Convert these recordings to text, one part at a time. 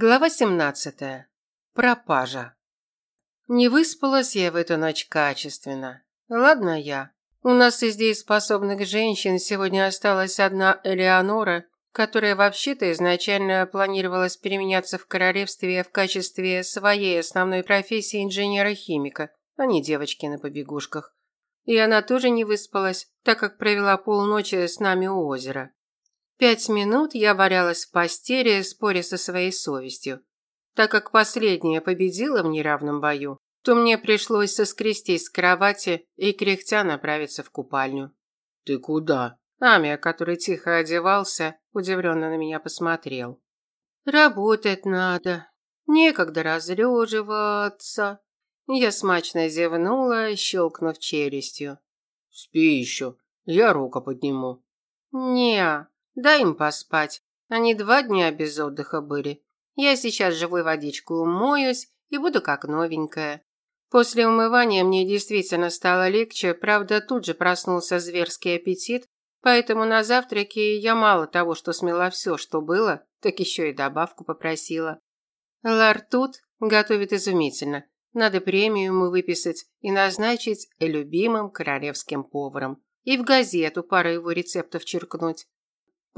Глава 17. Пропажа. Не выспалась я в эту ночь качественно. Ладно я. У нас из дееспособных женщин сегодня осталась одна Элеонора, которая вообще-то изначально планировалась переменяться в королевстве в качестве своей основной профессии инженера-химика, а не девочки на побегушках. И она тоже не выспалась, так как провела полночи с нами у озера. Пять минут я валялась в постели, споря со своей совестью. Так как последняя победила в неравном бою, то мне пришлось соскрестись с кровати и кряхтя направиться в купальню. «Ты куда?» Амия, который тихо одевался, удивленно на меня посмотрел. «Работать надо. Некогда разлеживаться». Я смачно зевнула, щелкнув челюстью. «Спи еще. Я руку подниму». «Не, Дай им поспать. Они два дня без отдыха были. Я сейчас живой водичкой умоюсь и буду как новенькая. После умывания мне действительно стало легче, правда, тут же проснулся зверский аппетит, поэтому на завтраке я мало того, что смела все, что было, так еще и добавку попросила. Лар тут готовит изумительно. Надо премию ему выписать и назначить любимым королевским поваром. И в газету пару его рецептов черкнуть.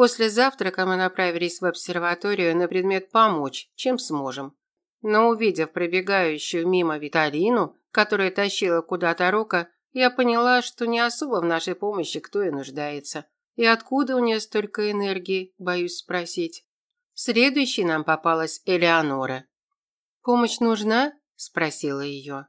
После завтрака мы направились в обсерваторию на предмет помочь, чем сможем. Но увидев пробегающую мимо Виталину, которая тащила куда-то Рока, я поняла, что не особо в нашей помощи кто и нуждается. И откуда у нее столько энергии, боюсь спросить. Следующей нам попалась Элеонора. «Помощь нужна?» – спросила ее.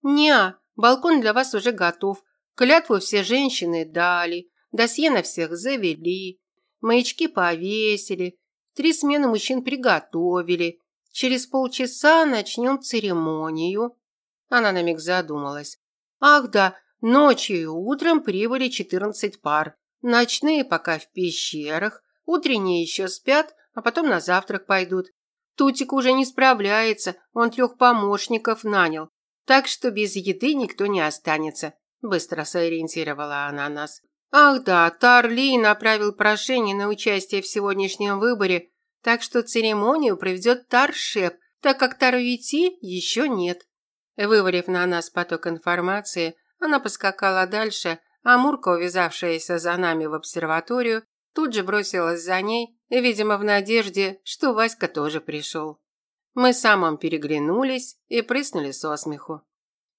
«Не, балкон для вас уже готов. Клятву все женщины дали, досье на всех завели, Маячки повесили, три смены мужчин приготовили. Через полчаса начнем церемонию. Она на миг задумалась. Ах да, ночью и утром прибыли 14 пар. Ночные пока в пещерах, утренние еще спят, а потом на завтрак пойдут. Тутик уже не справляется, он трех помощников нанял. Так что без еды никто не останется. Быстро сориентировала она нас. Ах да, Тарли направил прошение на участие в сегодняшнем выборе, так что церемонию проведет Таршеп, так как Тарвити еще нет. Вывалив на нас поток информации, она поскакала дальше, а Мурка, увязавшаяся за нами в обсерваторию, тут же бросилась за ней, видимо, в надежде, что Васька тоже пришел. Мы самым переглянулись и прыснули со смеху.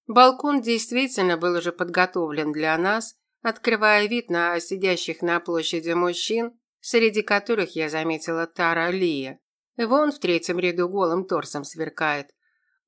Балкон действительно был уже подготовлен для нас, открывая вид на сидящих на площади мужчин, среди которых я заметила Тара Лия. Вон в третьем ряду голым торсом сверкает.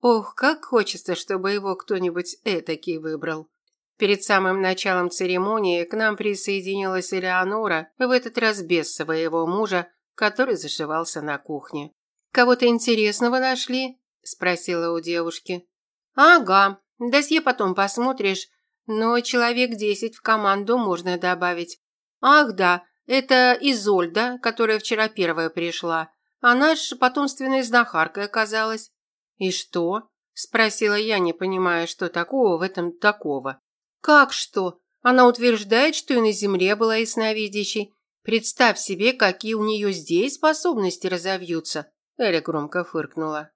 Ох, как хочется, чтобы его кто-нибудь этакий выбрал. Перед самым началом церемонии к нам присоединилась Элеонора, в этот раз без своего мужа, который зашивался на кухне. «Кого-то интересного нашли?» – спросила у девушки. «Ага, досье потом посмотришь, но человек десять в команду можно добавить. Ах да, это Изольда, которая вчера первая пришла. Она ж потомственной знахаркой оказалась. И что? Спросила я, не понимая, что такого в этом такого. Как что? Она утверждает, что и на земле была ясновидящей. Представь себе, какие у нее здесь способности разовьются. Эля громко фыркнула.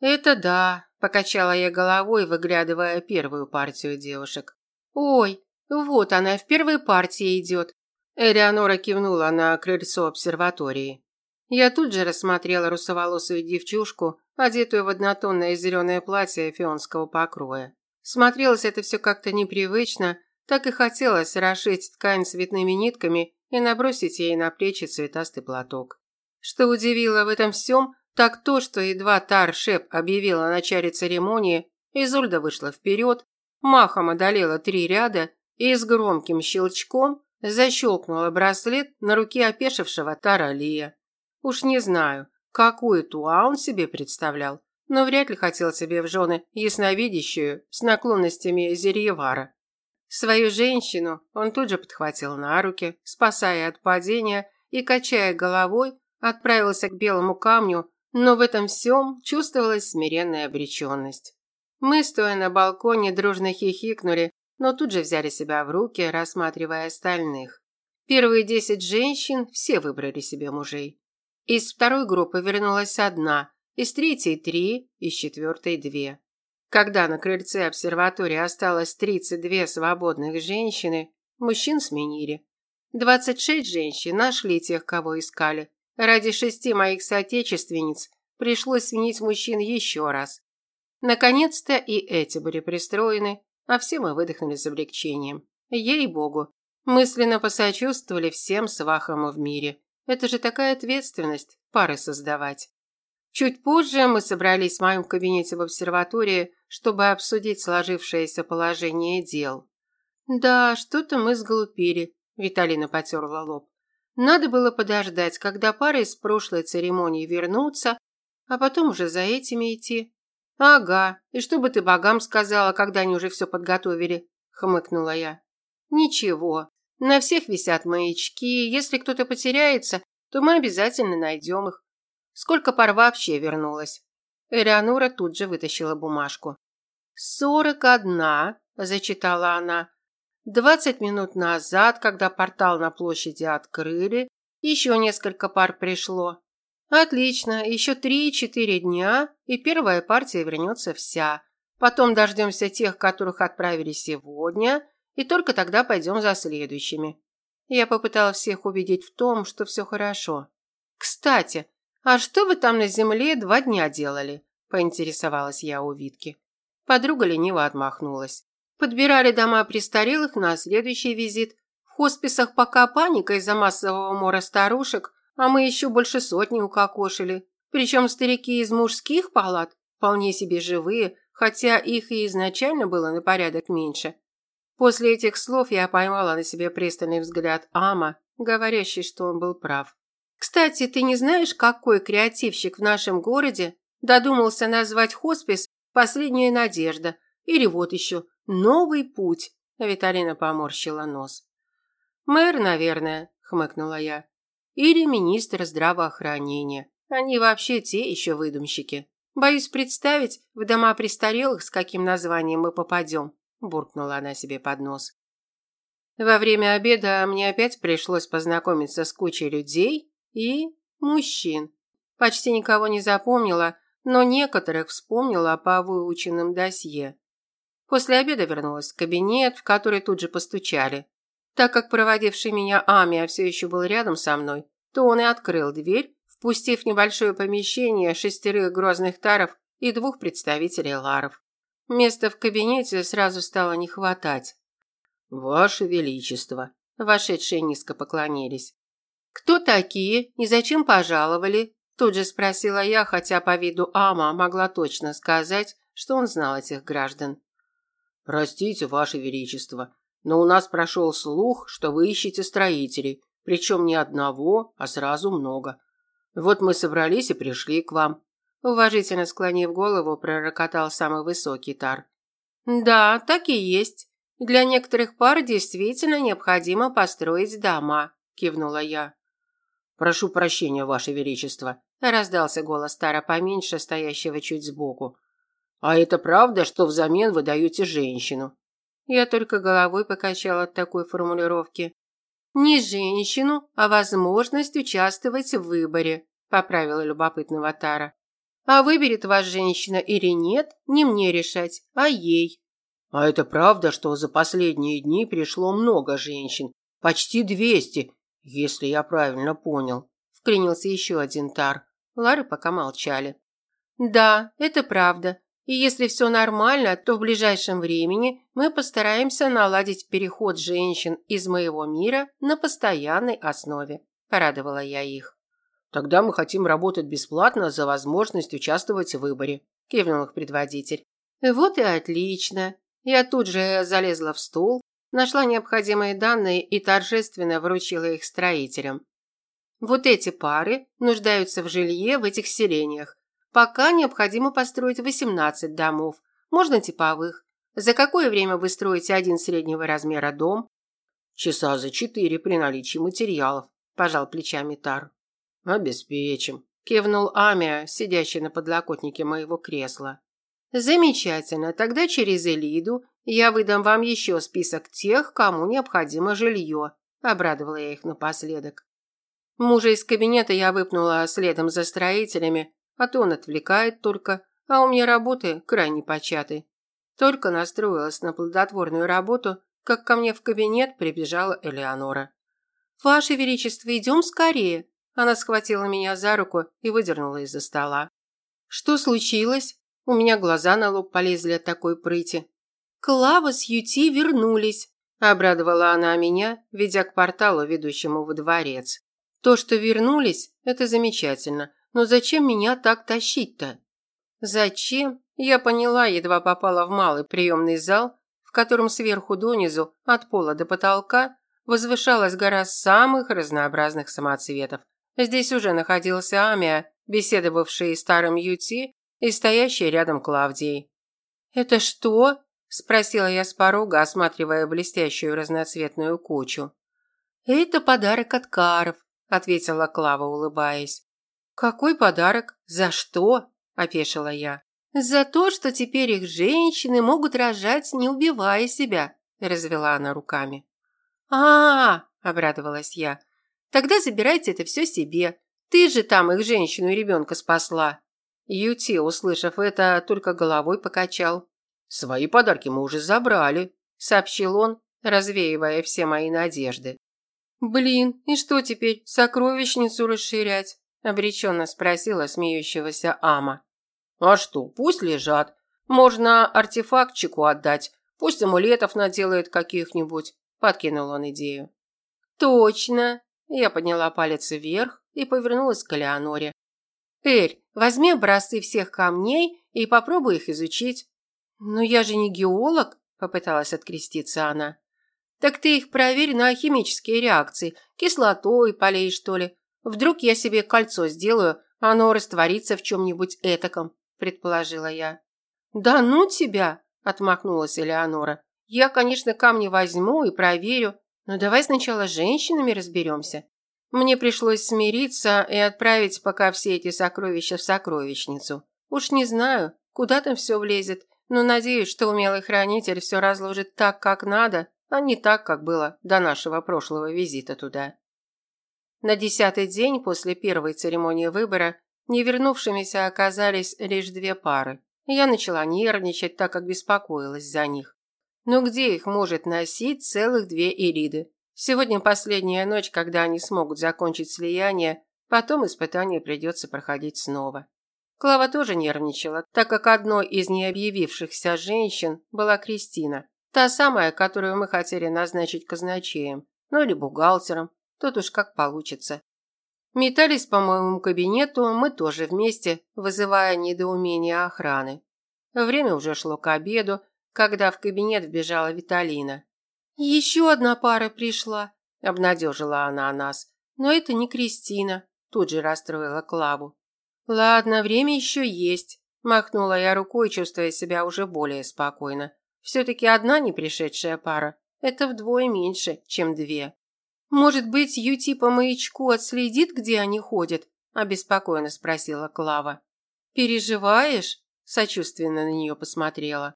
Это да, покачала я головой, выглядывая первую партию девушек. «Ой, вот она в первой партии идет». Элеонора кивнула на крыльцо обсерватории. Я тут же рассмотрела русоволосую девчушку, одетую в однотонное зеленое платье фионского покроя. Смотрелось это все как-то непривычно, так и хотелось расшить ткань цветными нитками и набросить ей на плечи цветастый платок. Что удивило в этом всем, так то, что едва Тар Шеп объявила о начале церемонии, Изольда вышла вперед, махом одолела три ряда и с громким щелчком защелкнула браслет на руке опешившего Таралия. Уж не знаю, какую туа он себе представлял, но вряд ли хотел себе в жены ясновидящую с наклонностями Зерьевара. Свою женщину он тут же подхватил на руки, спасая от падения и, качая головой, отправился к белому камню, но в этом всем чувствовалась смиренная обреченность. Мы, стоя на балконе, дружно хихикнули, но тут же взяли себя в руки, рассматривая остальных. Первые десять женщин все выбрали себе мужей. Из второй группы вернулась одна, из третьей три, из четвертой две. Когда на крыльце обсерватории осталось 32 свободных женщины, мужчин сменили. 26 женщин нашли тех, кого искали. Ради шести моих соотечественниц пришлось сменить мужчин еще раз. Наконец-то и эти были пристроены, а все мы выдохнули с облегчением. Ей-богу, мысленно посочувствовали всем свахам в мире. Это же такая ответственность – пары создавать. Чуть позже мы собрались в моем кабинете в обсерватории, чтобы обсудить сложившееся положение дел. «Да, что-то мы сглупили», – Виталина потерла лоб. «Надо было подождать, когда пары из прошлой церемонии вернутся, а потом уже за этими идти». «Ага, и что бы ты богам сказала, когда они уже все подготовили?» – хмыкнула я. «Ничего, на всех висят маячки, если кто-то потеряется, то мы обязательно найдем их. Сколько пар вообще вернулось?» Элеонора тут же вытащила бумажку. «Сорок одна», – зачитала она. «Двадцать минут назад, когда портал на площади открыли, еще несколько пар пришло. Отлично, еще три-четыре дня, и первая партия вернется вся. Потом дождемся тех, которых отправили сегодня, и только тогда пойдем за следующими. Я попыталась всех убедить в том, что все хорошо. Кстати, а что вы там на земле два дня делали? Поинтересовалась я у Витки. Подруга лениво отмахнулась. Подбирали дома престарелых на следующий визит. В хосписах пока паника из-за массового мора старушек, а мы еще больше сотни укокошили. Причем старики из мужских палат вполне себе живые, хотя их и изначально было на порядок меньше. После этих слов я поймала на себе пристальный взгляд Ама, говорящий, что он был прав. «Кстати, ты не знаешь, какой креативщик в нашем городе додумался назвать хоспис «Последняя надежда» или вот еще «Новый путь»?» Виталина поморщила нос. «Мэр, наверное», – хмыкнула я. «Или министр здравоохранения. Они вообще те еще выдумщики. Боюсь представить, в дома престарелых с каким названием мы попадем буркнула она себе под нос. Во время обеда мне опять пришлось познакомиться с кучей людей и мужчин. Почти никого не запомнила, но некоторых вспомнила по выученным досье. После обеда вернулась в кабинет, в который тут же постучали. Так как проводивший меня Амия все еще был рядом со мной, то он и открыл дверь, впустив в небольшое помещение шестерых грозных таров и двух представителей ларов. Места в кабинете сразу стало не хватать. «Ваше Величество!» Вошедшие низко поклонились. «Кто такие и зачем пожаловали?» Тут же спросила я, хотя по виду Ама могла точно сказать, что он знал этих граждан. «Простите, Ваше Величество, но у нас прошел слух, что вы ищете строителей, причем не одного, а сразу много. Вот мы собрались и пришли к вам. Уважительно склонив голову, пророкотал самый высокий тар. Да, так и есть. Для некоторых пар действительно необходимо построить дома, кивнула я. Прошу прощения, ваше величество, раздался голос тара поменьше, стоящего чуть сбоку. А это правда, что взамен вы даете женщину? Я только головой покачала от такой формулировки. Не женщину, а возможность участвовать в выборе, поправила любопытного Тара. А выберет вас женщина или нет, не мне решать, а ей. А это правда, что за последние дни пришло много женщин? Почти двести, если я правильно понял. Вклинился еще один тар. Лары пока молчали. Да, это правда. И если все нормально, то в ближайшем времени мы постараемся наладить переход женщин из моего мира на постоянной основе. Порадовала я их. Тогда мы хотим работать бесплатно за возможность участвовать в выборе, кивнул их предводитель. Вот и отлично. Я тут же залезла в стул, нашла необходимые данные и торжественно вручила их строителям. Вот эти пары нуждаются в жилье в этих селениях. Пока необходимо построить 18 домов, можно типовых. За какое время вы строите один среднего размера дом? Часа за четыре при наличии материалов, пожал плечами Тар. «Обеспечим», – кивнул Амия, сидящий на подлокотнике моего кресла. «Замечательно. Тогда через Элиду я выдам вам еще список тех, кому необходимо жилье», – обрадовала я их напоследок. Мужа из кабинета я выпнула следом за строителями, а то он отвлекает только, а у меня работы крайне початы. Только настроилась на плодотворную работу, как ко мне в кабинет прибежала Элеонора. «Ваше Величество, идем скорее!» Она схватила меня за руку и выдернула из-за стола. «Что случилось?» У меня глаза на лоб полезли от такой прыти. «Клава с Юти вернулись», – обрадовала она меня, ведя к порталу, ведущему во дворец. «То, что вернулись, это замечательно, но зачем меня так тащить-то?» «Зачем?» Я поняла, едва попала в малый приемный зал, в котором сверху донизу, от пола до потолка, возвышалась гора самых разнообразных самоцветов. Здесь уже находился Амия, беседовавший с старым Юти и стоящий рядом Клавдией. «Это что?» – спросила я с порога, осматривая блестящую разноцветную кучу. «Это подарок от Каров», – ответила Клава, улыбаясь. «Какой подарок? За что?» – опешила я. «За то, что теперь их женщины могут рожать, не убивая себя», – развела она руками. а, -а, -а обрадовалась я. «Тогда забирайте это все себе. Ты же там их женщину и ребенка спасла». Юти, услышав это, только головой покачал. «Свои подарки мы уже забрали», – сообщил он, развеивая все мои надежды. «Блин, и что теперь, сокровищницу расширять?» – обреченно спросила смеющегося Ама. «А что, пусть лежат. Можно артефактчику отдать, пусть амулетов наделает каких-нибудь», – подкинул он идею. «Точно!» – я подняла палец вверх и повернулась к Леоноре. «Эль, возьми образцы всех камней и попробуй их изучить». «Но я же не геолог», – попыталась откреститься она. «Так ты их проверь на химические реакции, кислотой полей, что ли. Вдруг я себе кольцо сделаю, оно растворится в чем-нибудь этаком», – предположила я. «Да ну тебя!» – отмахнулась Элеонора. «Я, конечно, камни возьму и проверю, но давай сначала с женщинами разберемся. Мне пришлось смириться и отправить пока все эти сокровища в сокровищницу. Уж не знаю, куда там все влезет, но надеюсь, что умелый хранитель все разложит так, как надо, а не так, как было до нашего прошлого визита туда. На десятый день после первой церемонии выбора не вернувшимися оказались лишь две пары. Я начала нервничать, так как беспокоилась за них. Но где их может носить целых две Ириды? Сегодня последняя ночь, когда они смогут закончить слияние, потом испытание придется проходить снова. Клава тоже нервничала, так как одной из необъявившихся женщин была Кристина, та самая, которую мы хотели назначить казначеем, ну или бухгалтером, тут уж как получится. Метались по моему кабинету мы тоже вместе, вызывая недоумение охраны. Время уже шло к обеду, когда в кабинет вбежала Виталина. «Еще одна пара пришла», – обнадежила она нас. «Но это не Кристина», – тут же расстроила Клаву. «Ладно, время еще есть», – махнула я рукой, чувствуя себя уже более спокойно. «Все-таки одна не пришедшая пара – это вдвое меньше, чем две». «Может быть, Юти по маячку отследит, где они ходят?» – обеспокоенно спросила Клава. «Переживаешь?» – сочувственно на нее посмотрела.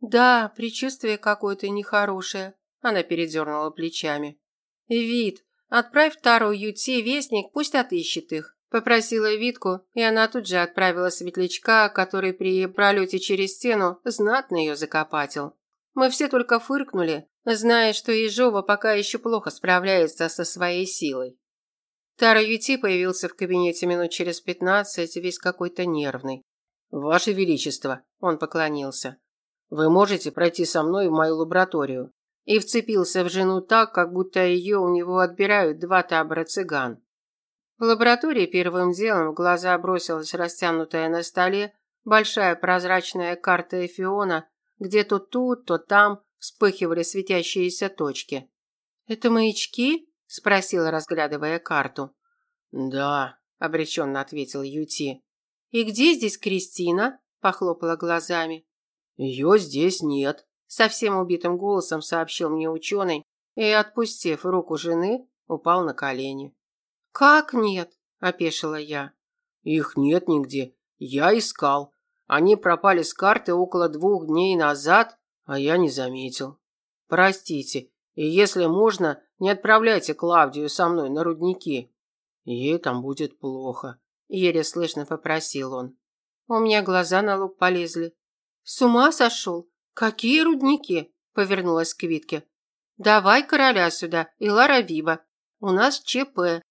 «Да, предчувствие какое-то нехорошее», – она передернула плечами. «Вид, отправь вторую Юти вестник, пусть отыщет их. Попросила Витку, и она тут же отправила светлячка, который при пролете через стену знатно ее закопатил. Мы все только фыркнули, зная, что Ежова пока еще плохо справляется со своей силой. Тара Юти появился в кабинете минут через пятнадцать, весь какой-то нервный. «Ваше Величество», – он поклонился, – «вы можете пройти со мной в мою лабораторию?» И вцепился в жену так, как будто ее у него отбирают два табора цыган. В лаборатории первым делом в глаза бросилась растянутая на столе большая прозрачная карта Эфиона, где то тут, то там вспыхивали светящиеся точки. «Это маячки?» – спросила, разглядывая карту. «Да», – обреченно ответил Юти. «И где здесь Кристина?» – похлопала глазами. «Ее здесь нет», – совсем убитым голосом сообщил мне ученый и, отпустив руку жены, упал на колени. «Как нет?» – опешила я. «Их нет нигде. Я искал. Они пропали с карты около двух дней назад, а я не заметил. Простите, и если можно, не отправляйте Клавдию со мной на рудники. Ей там будет плохо. еле слышно попросил он. У меня глаза на лоб полезли. С ума сошел? Какие рудники? Повернулась к Витке. Давай короля сюда и Лара Виба. У нас ЧП.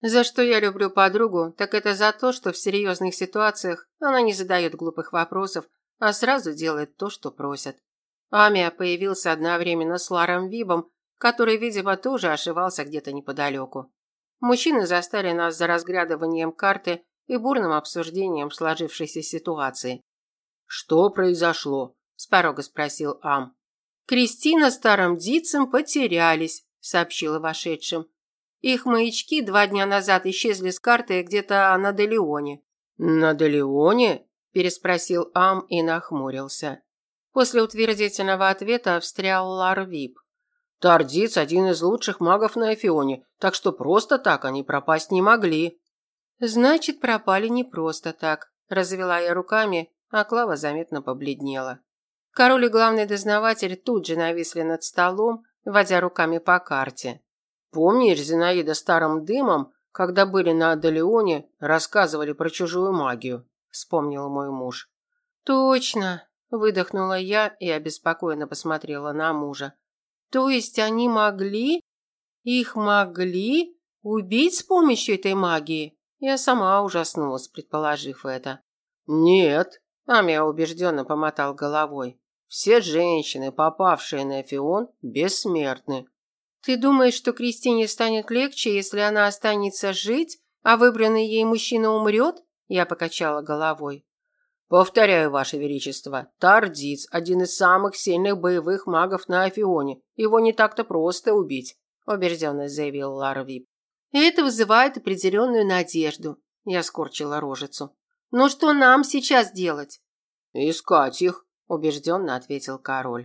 За что я люблю подругу, так это за то, что в серьезных ситуациях она не задает глупых вопросов, а сразу делает то, что просят. Амия появился одновременно с Ларом Вибом, который, видимо, тоже ошивался где-то неподалеку. Мужчины застали нас за разглядыванием карты и бурным обсуждением сложившейся ситуации. «Что произошло?» – с порога спросил Ам. «Кристина с старым Дицем потерялись», – сообщила вошедшим. «Их маячки два дня назад исчезли с карты где-то на Делеоне». «На Делеоне?» – переспросил Ам и нахмурился. После утвердительного ответа встрял Ларвип. Тардиц – один из лучших магов на Эфионе, так что просто так они пропасть не могли». «Значит, пропали не просто так», – развела я руками, а Клава заметно побледнела. Король и главный дознаватель тут же нависли над столом, водя руками по карте. «Помнишь, Зинаида старым дымом, когда были на Адалионе, рассказывали про чужую магию?» – вспомнил мой муж. «Точно!» – выдохнула я и обеспокоенно посмотрела на мужа. То есть они могли? Их могли убить с помощью этой магии? Я сама ужаснулась, предположив это. Нет, Амия убежденно помотал головой. Все женщины, попавшие на Эфион, бессмертны. Ты думаешь, что Кристине станет легче, если она останется жить, а выбранный ей мужчина умрет? Я покачала головой. Повторяю, Ваше Величество, Тардиц – один из самых сильных боевых магов на Афионе. Его не так-то просто убить, убежденно заявил Ларвип. Это вызывает определенную надежду. Я скорчила рожицу. Но что нам сейчас делать? Искать их, убежденно ответил король.